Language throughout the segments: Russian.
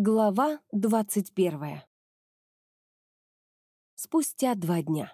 Глава двадцать первая. Спустя два дня.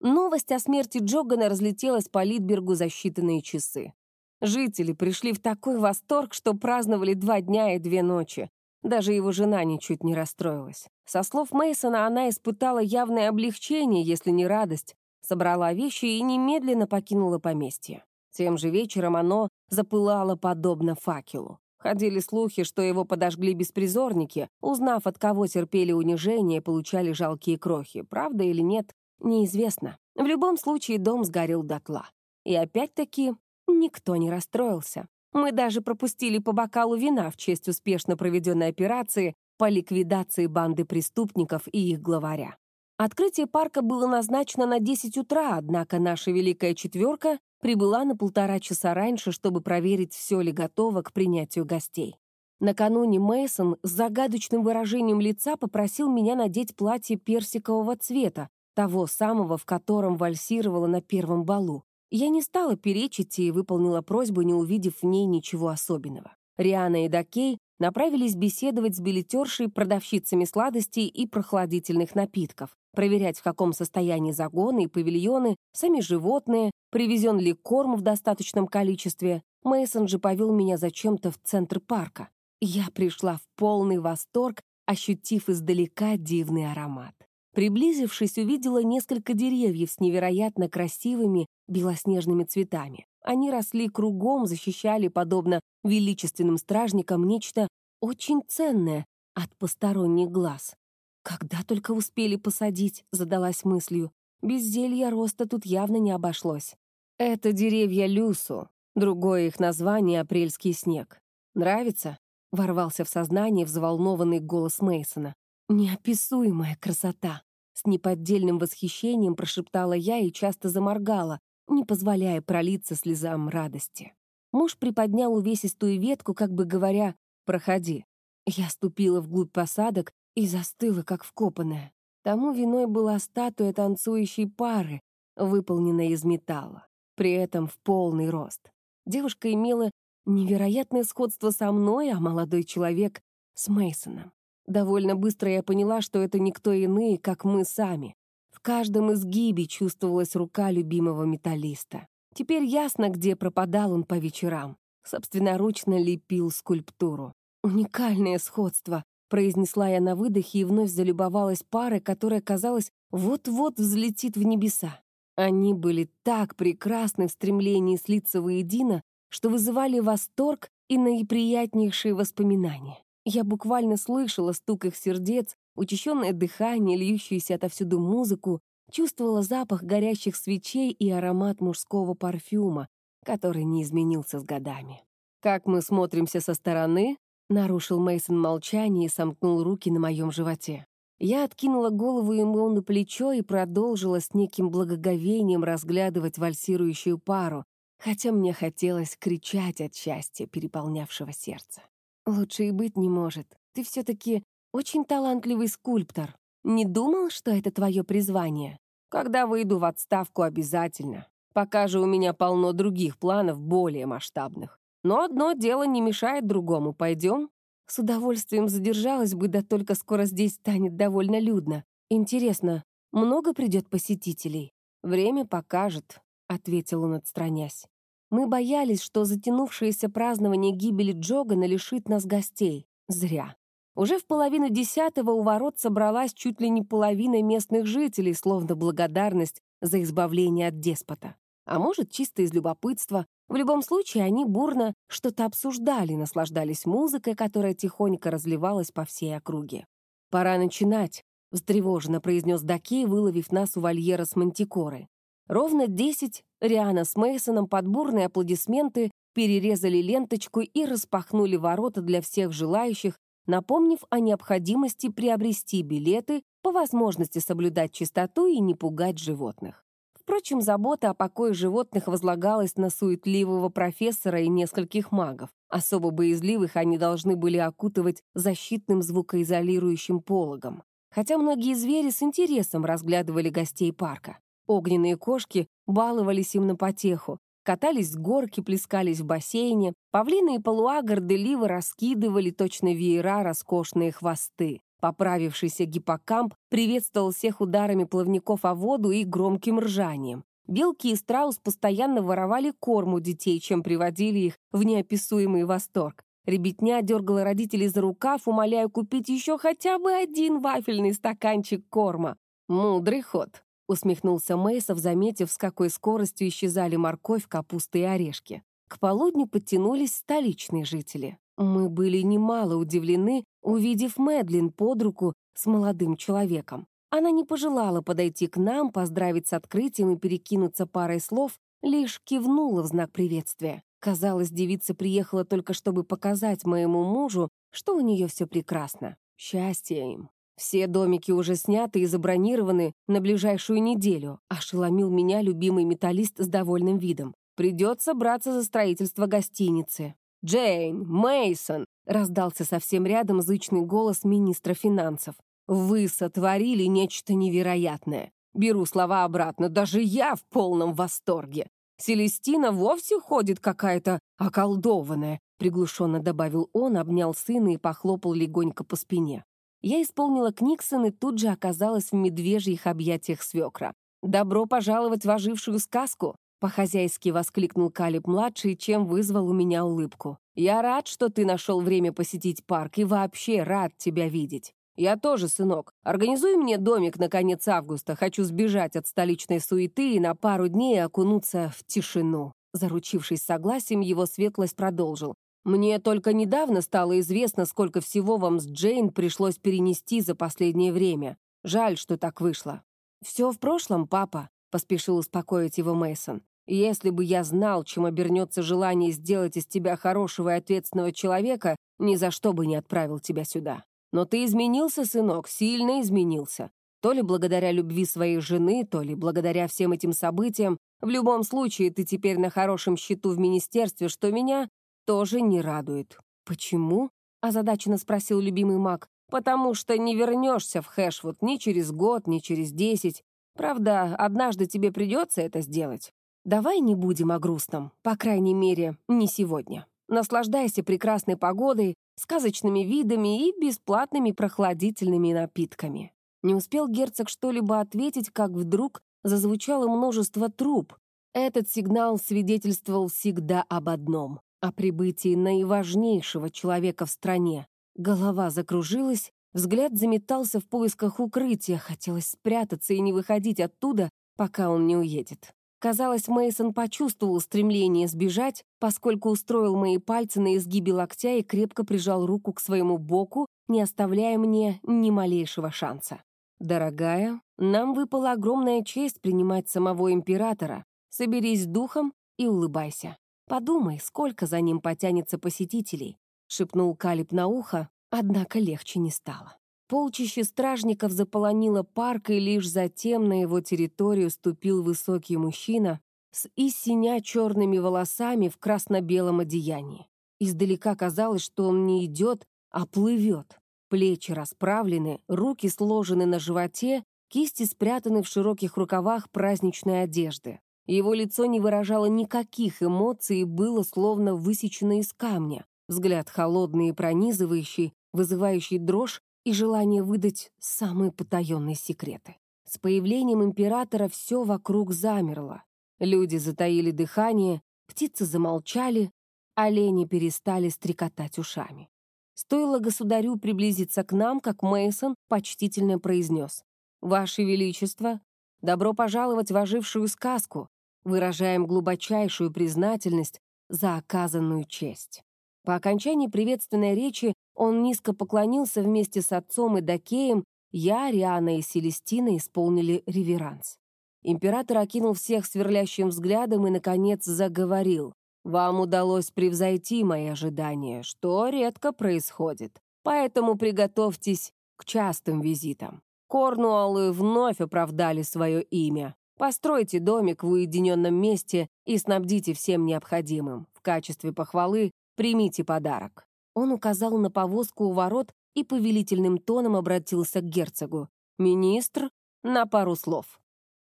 Новость о смерти Джогана разлетелась по Литбергу за считанные часы. Жители пришли в такой восторг, что праздновали два дня и две ночи. Даже его жена ничуть не расстроилась. Со слов Мейсона, она испытала явное облегчение, если не радость, собрала вещи и немедленно покинула поместье. Тем же вечером оно запылало подобно факелу. Ходили слухи, что его подожгли беспризорники, узнав, от кого терпели унижение получали жалкие крохи. Правда или нет, неизвестно. В любом случае дом сгорел дотла. И опять-таки никто не расстроился. Мы даже пропустили по бокалу вина в честь успешно проведенной операции по ликвидации банды преступников и их главаря. Открытие парка было назначено на 10 утра, однако наша великая четверка прибыла на полтора часа раньше, чтобы проверить, все ли готово к принятию гостей. Накануне Мейсон с загадочным выражением лица попросил меня надеть платье персикового цвета, того самого, в котором вальсировала на первом балу. Я не стала перечить и выполнила просьбу, не увидев в ней ничего особенного. Риана и Дакей направились беседовать с билетершей, продавщицами сладостей и прохладительных напитков, проверять, в каком состоянии загоны и павильоны, сами животные, привезен ли корм в достаточном количестве. Мейсон же повел меня зачем-то в центр парка. Я пришла в полный восторг, ощутив издалека дивный аромат. Приблизившись, увидела несколько деревьев с невероятно красивыми белоснежными цветами. Они росли кругом, защищали, подобно величественным стражникам, нечто очень ценное от посторонних глаз. «Когда только успели посадить», — задалась мыслью. Без зелья роста тут явно не обошлось. Это деревья люсу, другое их название — апрельский снег. Нравится? Ворвался в сознание взволнованный голос Мейсона. Неописуемая красота. С неподдельным восхищением прошептала я и часто заморгала, не позволяя пролиться слезам радости. Муж приподнял увесистую ветку, как бы говоря, «Проходи». Я ступила вглубь посадок и застыла, как вкопанная. Тому виной была статуя танцующей пары, выполненная из металла, при этом в полный рост. Девушка имела невероятное сходство со мной, а молодой человек — с Мейсоном. Довольно быстро я поняла, что это никто иные, как мы сами. В каждом изгибе чувствовалась рука любимого металлиста. Теперь ясно, где пропадал он по вечерам. Собственноручно лепил скульптуру. Уникальное сходство, произнесла я на выдохе и вновь залюбовалась парой, которая, казалось, вот-вот взлетит в небеса. Они были так прекрасны в стремлении слиться воедино, что вызывали восторг и наиприятнейшие воспоминания. Я буквально слышала стук их сердец, учащенное дыхание, льющуюся отовсюду музыку, чувствовала запах горящих свечей и аромат мужского парфюма, который не изменился с годами. Как мы смотримся со стороны, Нарушил Мейсон молчание и сомкнул руки на моем животе. Я откинула голову ему на плечо и продолжила с неким благоговением разглядывать вальсирующую пару, хотя мне хотелось кричать от счастья, переполнявшего сердце. «Лучше и быть не может. Ты все-таки очень талантливый скульптор. Не думал, что это твое призвание? Когда выйду в отставку, обязательно. Пока же у меня полно других планов, более масштабных. Но одно дело не мешает другому. Пойдем? С удовольствием задержалась бы, да только скоро здесь станет довольно людно. Интересно, много придет посетителей? Время покажет, — ответил он, отстранясь. Мы боялись, что затянувшееся празднование гибели Джогана лишит нас гостей. Зря. Уже в половину десятого у ворот собралась чуть ли не половина местных жителей, словно благодарность за избавление от деспота. А может, чисто из любопытства, в любом случае, они бурно что-то обсуждали, наслаждались музыкой, которая тихонько разливалась по всей округе. «Пора начинать», — встревоженно произнес Даки, выловив нас у вольера с мантикорой. Ровно десять Риана с Мейсоном под бурные аплодисменты перерезали ленточку и распахнули ворота для всех желающих, напомнив о необходимости приобрести билеты, по возможности соблюдать чистоту и не пугать животных. Впрочем, забота о покое животных возлагалась на суетливого профессора и нескольких магов. Особо боязливых они должны были окутывать защитным звукоизолирующим пологом. Хотя многие звери с интересом разглядывали гостей парка. Огненные кошки баловались им на потеху. катались с горки, плескались в бассейне, павлины и полуагарды ливы раскидывали точно веера роскошные хвосты. Поправившийся гиппокамп приветствовал всех ударами плавников о воду и громким ржанием. Белки и страус постоянно воровали корм у детей, чем приводили их в неописуемый восторг. Ребятня дергала родителей за рукав, умоляя купить еще хотя бы один вафельный стаканчик корма. «Мудрый ход», — усмехнулся Мейсов, заметив, с какой скоростью исчезали морковь, капуста и орешки. К полудню подтянулись столичные жители. Мы были немало удивлены, увидев Мэдлин под руку с молодым человеком. Она не пожелала подойти к нам, поздравить с открытием и перекинуться парой слов, лишь кивнула в знак приветствия. Казалось, девица приехала только чтобы показать моему мужу, что у нее все прекрасно. Счастье им. Все домики уже сняты и забронированы на ближайшую неделю. Ошеломил меня любимый металлист с довольным видом. Придется браться за строительство гостиницы. «Джейн! Мейсон! раздался совсем рядом зычный голос министра финансов. «Вы сотворили нечто невероятное. Беру слова обратно, даже я в полном восторге. Селестина вовсе ходит какая-то околдованная», приглушенно добавил он, обнял сына и похлопал легонько по спине. Я исполнила Книксон и тут же оказалась в медвежьих объятиях свекра. «Добро пожаловать в ожившую сказку!» По-хозяйски воскликнул Калиб-младший, чем вызвал у меня улыбку. «Я рад, что ты нашел время посетить парк и вообще рад тебя видеть. «Я тоже, сынок. Организуй мне домик на конец августа. Хочу сбежать от столичной суеты и на пару дней окунуться в тишину». Заручившись согласием, его светлость продолжил. «Мне только недавно стало известно, сколько всего вам с Джейн пришлось перенести за последнее время. Жаль, что так вышло». «Все в прошлом, папа», — поспешил успокоить его Мейсон. «Если бы я знал, чем обернется желание сделать из тебя хорошего и ответственного человека, ни за что бы не отправил тебя сюда». Но ты изменился, сынок, сильно изменился. То ли благодаря любви своей жены, то ли благодаря всем этим событиям. В любом случае, ты теперь на хорошем счету в министерстве, что меня тоже не радует. «Почему?» — озадаченно спросил любимый маг. «Потому что не вернешься в Хэшвуд ни через год, ни через десять. Правда, однажды тебе придется это сделать. Давай не будем о грустном, по крайней мере, не сегодня». Наслаждайся прекрасной погодой, сказочными видами и бесплатными прохладительными напитками. Не успел герцог что-либо ответить, как вдруг зазвучало множество труб. Этот сигнал свидетельствовал всегда об одном — о прибытии наиважнейшего человека в стране. Голова закружилась, взгляд заметался в поисках укрытия, хотелось спрятаться и не выходить оттуда, пока он не уедет. Казалось, Мейсон почувствовал стремление сбежать, поскольку устроил мои пальцы на изгибе локтя и крепко прижал руку к своему боку, не оставляя мне ни малейшего шанса. «Дорогая, нам выпала огромная честь принимать самого императора. Соберись духом и улыбайся. Подумай, сколько за ним потянется посетителей», — шепнул Калиб на ухо, однако легче не стало. Полчище стражников заполонило парк, и лишь затем на его территорию ступил высокий мужчина с истиня черными волосами в красно-белом одеянии. Издалека казалось, что он не идет, а плывет. Плечи расправлены, руки сложены на животе, кисти спрятаны в широких рукавах праздничной одежды. Его лицо не выражало никаких эмоций и было словно высечено из камня. Взгляд холодный и пронизывающий, вызывающий дрожь, и желание выдать самые потаенные секреты. С появлением императора все вокруг замерло. Люди затаили дыхание, птицы замолчали, олени перестали стрекотать ушами. Стоило государю приблизиться к нам, как Мейсон почтительно произнес. «Ваше Величество, добро пожаловать в ожившую сказку. Выражаем глубочайшую признательность за оказанную честь». По окончании приветственной речи он низко поклонился вместе с отцом и Дакеем, я, Риана и Селестина исполнили реверанс. Император окинул всех сверлящим взглядом и, наконец, заговорил. «Вам удалось превзойти мои ожидания, что редко происходит. Поэтому приготовьтесь к частым визитам. Корнуоллы вновь оправдали свое имя. Постройте домик в уединенном месте и снабдите всем необходимым. В качестве похвалы примите подарок». Он указал на повозку у ворот и повелительным тоном обратился к герцогу. «Министр, на пару слов».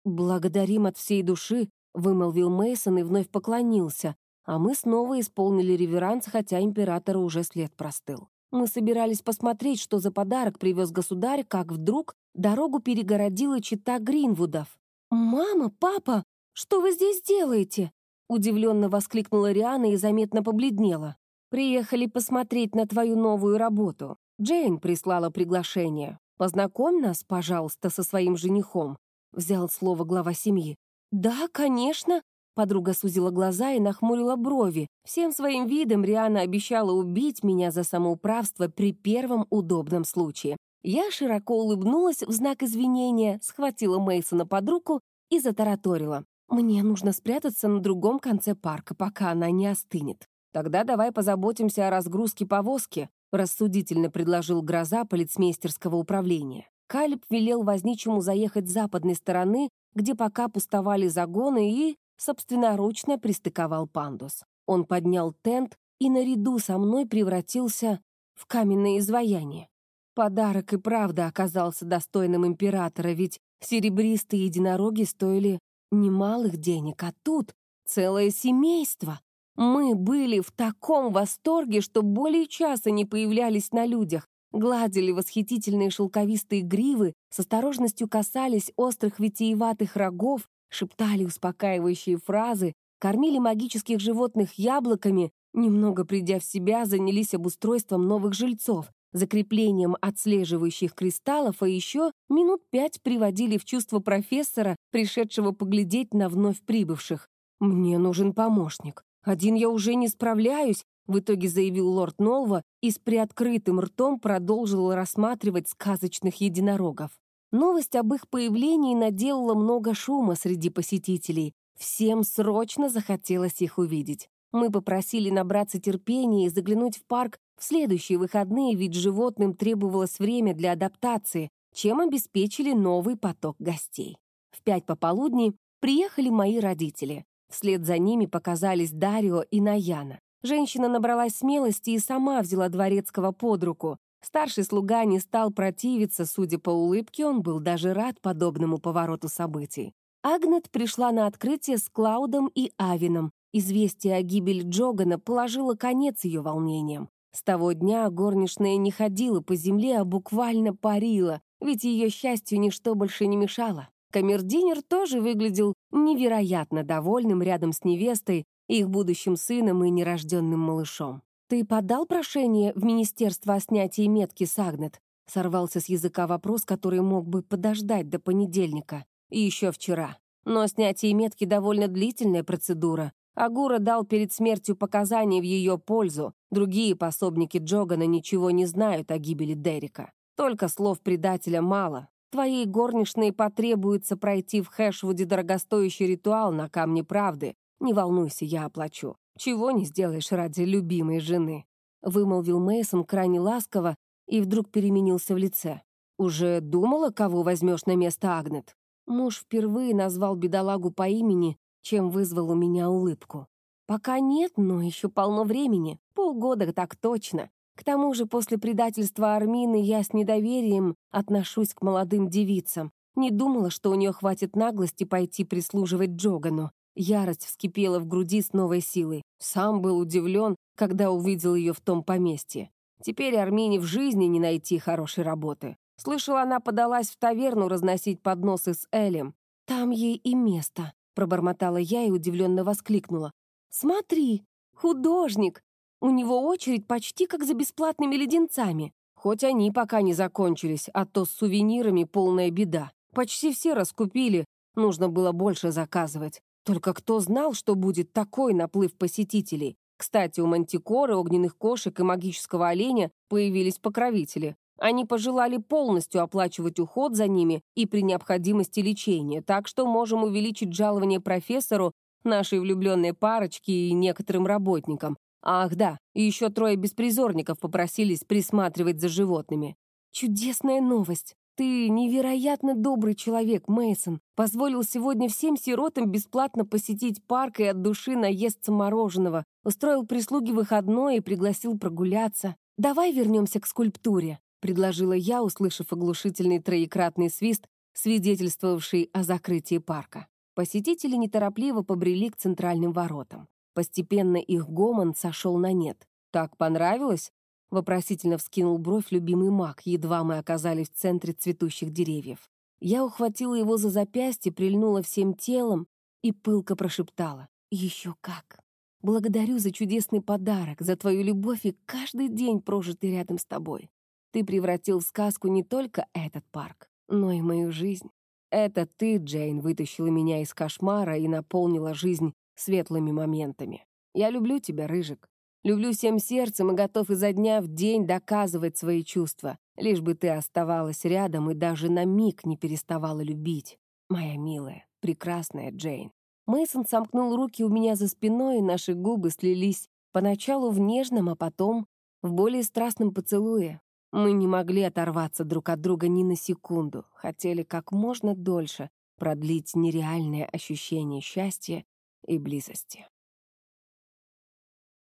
«Благодарим от всей души», вымолвил Мейсон и вновь поклонился, а мы снова исполнили реверанс, хотя императора уже след простыл. Мы собирались посмотреть, что за подарок привез государь, как вдруг дорогу перегородила чита Гринвудов. «Мама, папа, что вы здесь делаете?» Удивленно воскликнула Риана и заметно побледнела. «Приехали посмотреть на твою новую работу. Джейн прислала приглашение. Познакомь нас, пожалуйста, со своим женихом», — взял слово глава семьи. «Да, конечно», — подруга сузила глаза и нахмурила брови. Всем своим видом Риана обещала убить меня за самоуправство при первом удобном случае. Я широко улыбнулась в знак извинения, схватила Мейсона под руку и затараторила. «Мне нужно спрятаться на другом конце парка, пока она не остынет. Тогда давай позаботимся о разгрузке повозки», рассудительно предложил гроза полицмейстерского управления. Калиб велел возничему заехать с западной стороны, где пока пустовали загоны, и собственноручно пристыковал пандус. Он поднял тент и наряду со мной превратился в каменное изваяние. Подарок и правда оказался достойным императора, ведь серебристые единороги стоили немалых денег, а тут целое семейство. Мы были в таком восторге, что более часа не появлялись на людях, гладили восхитительные шелковистые гривы, с осторожностью касались острых витиеватых рогов, шептали успокаивающие фразы, кормили магических животных яблоками, немного придя в себя, занялись обустройством новых жильцов, закреплением отслеживающих кристаллов, а еще минут пять приводили в чувство профессора, пришедшего поглядеть на вновь прибывших. «Мне нужен помощник. Один я уже не справляюсь», в итоге заявил лорд Нолва и с приоткрытым ртом продолжил рассматривать сказочных единорогов. Новость об их появлении наделала много шума среди посетителей. Всем срочно захотелось их увидеть. Мы попросили набраться терпения и заглянуть в парк в следующие выходные, ведь животным требовалось время для адаптации, чем обеспечили новый поток гостей. В пять пополудни приехали мои родители. Вслед за ними показались Дарио и Наяна. Женщина набралась смелости и сама взяла дворецкого под руку. Старший слуга не стал противиться, судя по улыбке, он был даже рад подобному повороту событий. Агнет пришла на открытие с Клаудом и Авином, Известие о гибели Джогана положило конец ее волнениям. С того дня горничная не ходила по земле, а буквально парила, ведь ее счастью ничто больше не мешало. Камердинер тоже выглядел невероятно довольным рядом с невестой, их будущим сыном и нерожденным малышом. «Ты подал прошение в министерство о снятии метки с Агнет?» Сорвался с языка вопрос, который мог бы подождать до понедельника. И еще вчера. Но снятие метки довольно длительная процедура, Агура дал перед смертью показания в ее пользу. Другие пособники Джогана ничего не знают о гибели Дерека. Только слов предателя мало. Твоей горничной потребуется пройти в Хэшвуде дорогостоящий ритуал на Камне Правды. Не волнуйся, я оплачу. Чего не сделаешь ради любимой жены?» Вымолвил Мейсон крайне ласково и вдруг переменился в лице. «Уже думала, кого возьмешь на место Агнет?» Муж впервые назвал бедолагу по имени чем вызвал у меня улыбку. Пока нет, но еще полно времени. Полгода так точно. К тому же после предательства Армины я с недоверием отношусь к молодым девицам. Не думала, что у нее хватит наглости пойти прислуживать Джогану. Ярость вскипела в груди с новой силой. Сам был удивлен, когда увидел ее в том поместье. Теперь Армине в жизни не найти хорошей работы. Слышала, она подалась в таверну разносить подносы с Элем. Там ей и место. Пробормотала я и удивленно воскликнула. «Смотри, художник! У него очередь почти как за бесплатными леденцами. Хоть они пока не закончились, а то с сувенирами полная беда. Почти все раскупили, нужно было больше заказывать. Только кто знал, что будет такой наплыв посетителей? Кстати, у мантикоры, огненных кошек и магического оленя появились покровители. Они пожелали полностью оплачивать уход за ними и при необходимости лечения, так что можем увеличить жалование профессору, нашей влюбленной парочке и некоторым работникам. Ах да, и еще трое беспризорников попросились присматривать за животными. Чудесная новость. Ты невероятно добрый человек, Мейсон. Позволил сегодня всем сиротам бесплатно посетить парк и от души наесться мороженого. Устроил прислуги выходной и пригласил прогуляться. Давай вернемся к скульптуре предложила я, услышав оглушительный троекратный свист, свидетельствовавший о закрытии парка. Посетители неторопливо побрели к центральным воротам. Постепенно их гомон сошел на нет. «Так понравилось?» — вопросительно вскинул бровь любимый маг, едва мы оказались в центре цветущих деревьев. Я ухватила его за запястье, прильнула всем телом и пылко прошептала. «Еще как! Благодарю за чудесный подарок, за твою любовь и каждый день, прожитый рядом с тобой. Ты превратил в сказку не только этот парк, но и мою жизнь. Это ты, Джейн, вытащила меня из кошмара и наполнила жизнь светлыми моментами. Я люблю тебя, Рыжик. Люблю всем сердцем и готов изо дня в день доказывать свои чувства, лишь бы ты оставалась рядом и даже на миг не переставала любить. Моя милая, прекрасная Джейн. Мейсон сомкнул руки у меня за спиной, и наши губы слились поначалу в нежном, а потом в более страстном поцелуе. Мы не могли оторваться друг от друга ни на секунду, хотели как можно дольше продлить нереальное ощущение счастья и близости.